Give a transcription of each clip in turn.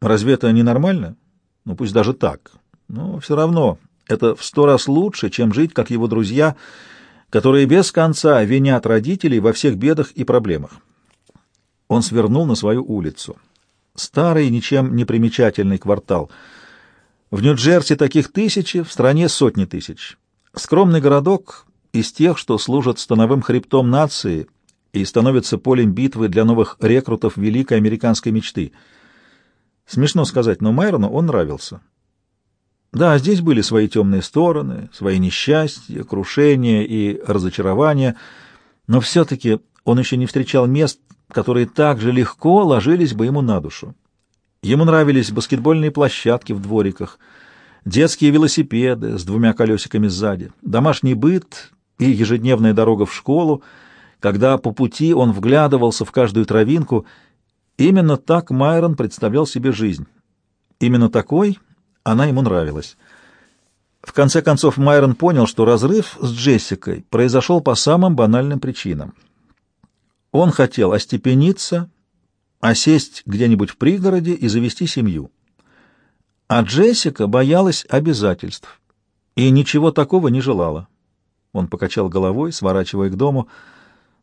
Разве это не нормально? Ну, пусть даже так. Но все равно это в сто раз лучше, чем жить, как его друзья, которые без конца винят родителей во всех бедах и проблемах. Он свернул на свою улицу. Старый, ничем не примечательный квартал. В Нью-Джерси таких тысячи, в стране сотни тысяч. Скромный городок из тех, что служат становым хребтом нации и становятся полем битвы для новых рекрутов великой американской мечты. Смешно сказать, но Майрону он нравился. Да, здесь были свои темные стороны, свои несчастья, крушения и разочарования, но все-таки он еще не встречал мест, которые так же легко ложились бы ему на душу. Ему нравились баскетбольные площадки в двориках, детские велосипеды с двумя колесиками сзади, домашний быт и ежедневная дорога в школу, когда по пути он вглядывался в каждую травинку. Именно так Майрон представлял себе жизнь. Именно такой она ему нравилась. В конце концов Майрон понял, что разрыв с Джессикой произошел по самым банальным причинам. Он хотел остепениться, осесть где-нибудь в пригороде и завести семью. А Джессика боялась обязательств и ничего такого не желала. Он покачал головой, сворачивая к дому.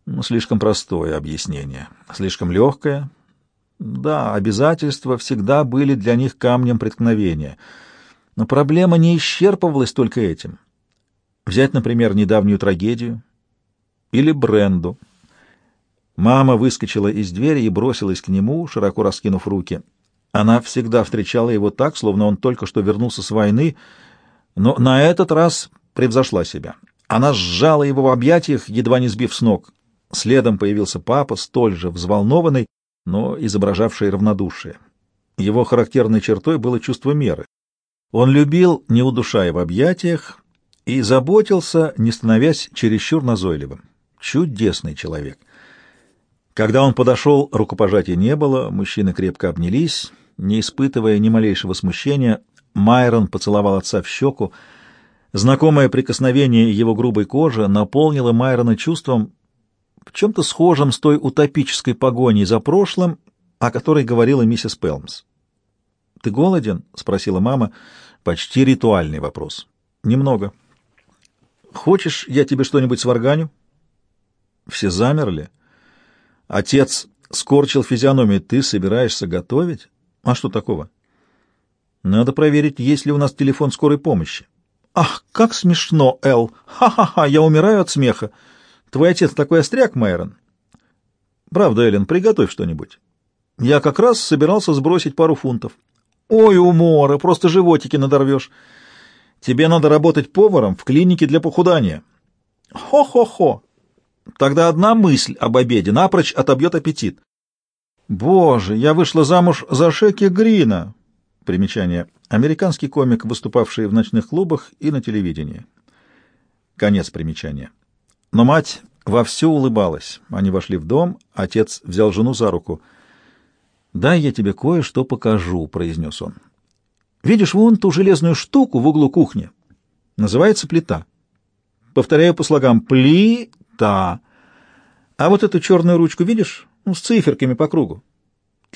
Ну, слишком простое объяснение, слишком легкое. Да, обязательства всегда были для них камнем преткновения. Но проблема не исчерпывалась только этим. Взять, например, недавнюю трагедию или Бренду. Мама выскочила из двери и бросилась к нему, широко раскинув руки. Она всегда встречала его так, словно он только что вернулся с войны, но на этот раз превзошла себя. Она сжала его в объятиях, едва не сбив с ног. Следом появился папа, столь же взволнованный, но изображавший равнодушие. Его характерной чертой было чувство меры. Он любил, не удушая в объятиях, и заботился, не становясь чересчур назойливым. Чудесный человек. Когда он подошел, рукопожатия не было, мужчины крепко обнялись, не испытывая ни малейшего смущения. Майрон поцеловал отца в щеку, Знакомое прикосновение его грубой кожи наполнило Майрона чувством, в чем-то схожим с той утопической погоней за прошлым, о которой говорила миссис Пелмс. «Ты голоден?» — спросила мама. Почти ритуальный вопрос. «Немного». «Хочешь, я тебе что-нибудь сварганю?» Все замерли. Отец скорчил физиономию. «Ты собираешься готовить? А что такого?» «Надо проверить, есть ли у нас телефон скорой помощи». «Ах, как смешно, Эл! Ха-ха-ха, я умираю от смеха! Твой отец такой остряк, Майрон!» «Правда, Эллен, приготовь что-нибудь. Я как раз собирался сбросить пару фунтов». «Ой, умора, просто животики надорвешь. Тебе надо работать поваром в клинике для похудания». «Хо-хо-хо! Тогда одна мысль об обеде напрочь отобьет аппетит». «Боже, я вышла замуж за Шеки Грина!» Примечание. Американский комик, выступавший в ночных клубах и на телевидении. Конец примечания. Но мать вовсю улыбалась. Они вошли в дом, отец взял жену за руку. «Дай я тебе кое-что покажу», — произнес он. «Видишь вон ту железную штуку в углу кухни? Называется плита. Повторяю по слогам. Плита. А вот эту черную ручку видишь? Ну, с циферками по кругу.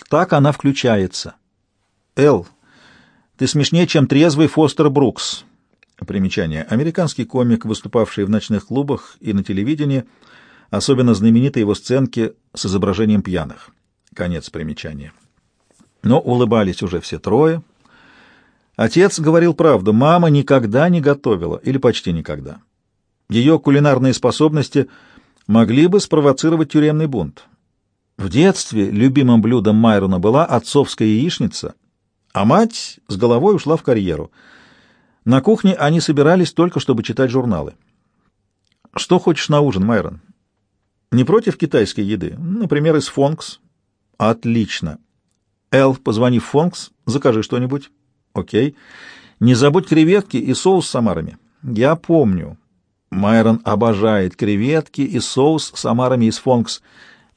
Так она включается. Л ты смешнее, чем трезвый Фостер Брукс. Примечание. Американский комик, выступавший в ночных клубах и на телевидении, особенно знамениты его сценки с изображением пьяных. Конец примечания. Но улыбались уже все трое. Отец говорил правду. Мама никогда не готовила, или почти никогда. Ее кулинарные способности могли бы спровоцировать тюремный бунт. В детстве любимым блюдом Майрона была отцовская яичница — а мать с головой ушла в карьеру. На кухне они собирались только, чтобы читать журналы. «Что хочешь на ужин, Майрон?» «Не против китайской еды? Например, из Фонкс?» «Отлично. Эл, позвони в Фонкс, закажи что-нибудь». «Окей. Не забудь креветки и соус с омарами». «Я помню». Майрон обожает креветки и соус с омарами из Фонкс.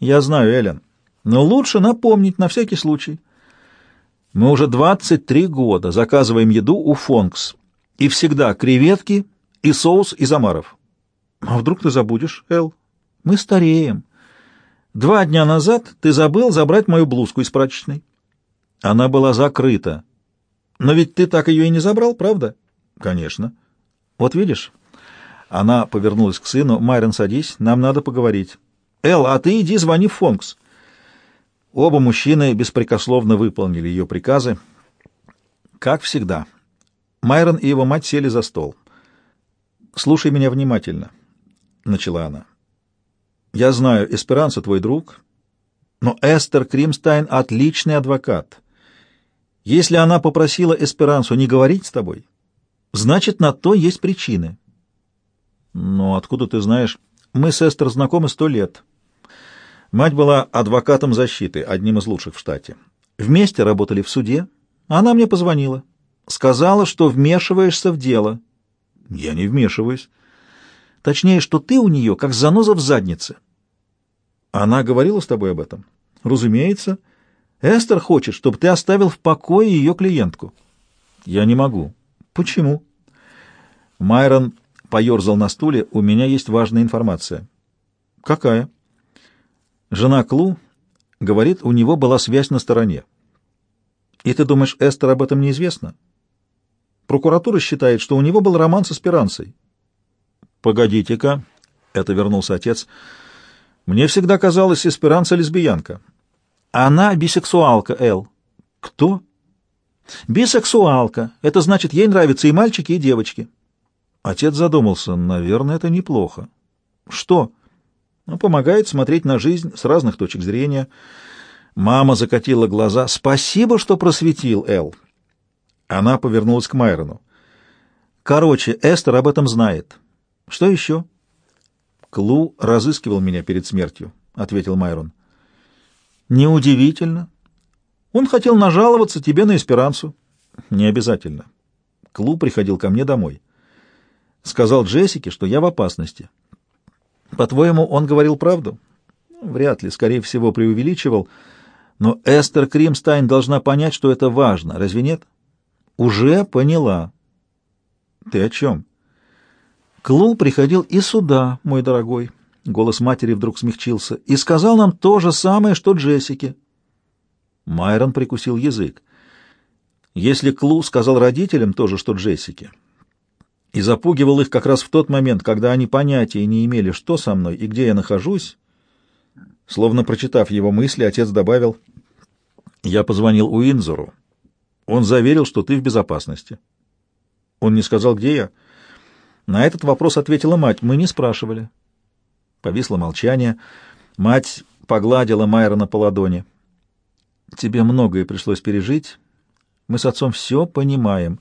«Я знаю, Эллен. Но лучше напомнить на всякий случай». Мы уже 23 года заказываем еду у Фонкс. И всегда креветки и соус из омаров. А вдруг ты забудешь, Эл? Мы стареем. Два дня назад ты забыл забрать мою блузку из прачечной. Она была закрыта. Но ведь ты так ее и не забрал, правда? Конечно. Вот видишь? Она повернулась к сыну. Майрон, садись, нам надо поговорить. Эл, а ты иди звони Фонкс. Оба мужчины беспрекословно выполнили ее приказы. Как всегда. Майрон и его мать сели за стол. «Слушай меня внимательно», — начала она. «Я знаю, Эсперанца твой друг, но Эстер Кримстайн — отличный адвокат. Если она попросила Эсперансу не говорить с тобой, значит, на то есть причины». «Но откуда ты знаешь? Мы с Эстер знакомы сто лет». Мать была адвокатом защиты, одним из лучших в штате. Вместе работали в суде. Она мне позвонила. Сказала, что вмешиваешься в дело. Я не вмешиваюсь. Точнее, что ты у нее как заноза в заднице. Она говорила с тобой об этом? Разумеется. Эстер хочет, чтобы ты оставил в покое ее клиентку. Я не могу. Почему? Майрон поерзал на стуле. У меня есть важная информация. Какая? Жена Клу говорит, у него была связь на стороне. И ты думаешь, Эстер об этом неизвестно? Прокуратура считает, что у него был роман с Эсперанцей. Погодите-ка, это вернулся отец. Мне всегда казалось, Эсперанца лесбиянка. Она бисексуалка, Эл. Кто? Бисексуалка. Это значит, ей нравятся и мальчики, и девочки. Отец задумался. Наверное, это неплохо. Что? Ну, помогает смотреть на жизнь с разных точек зрения. Мама закатила глаза. «Спасибо, что просветил, Эл». Она повернулась к Майрону. «Короче, Эстер об этом знает. Что еще?» «Клу разыскивал меня перед смертью», — ответил Майрон. «Неудивительно. Он хотел нажаловаться тебе на эсперансу». «Не обязательно. Клу приходил ко мне домой. Сказал Джессике, что я в опасности». По-твоему, он говорил правду? Вряд ли, скорее всего, преувеличивал. Но Эстер Кримстайн должна понять, что это важно, разве нет? Уже поняла. Ты о чем? Клу приходил и сюда, мой дорогой. Голос матери вдруг смягчился. И сказал нам то же самое, что Джессике. Майрон прикусил язык. Если Клу сказал родителям то же, что Джессике, и запугивал их как раз в тот момент, когда они понятия не имели, что со мной и где я нахожусь. Словно прочитав его мысли, отец добавил, «Я позвонил Уинзору. Он заверил, что ты в безопасности». Он не сказал, где я. На этот вопрос ответила мать. Мы не спрашивали. Повисло молчание. Мать погладила Майрона по ладони. «Тебе многое пришлось пережить. Мы с отцом все понимаем».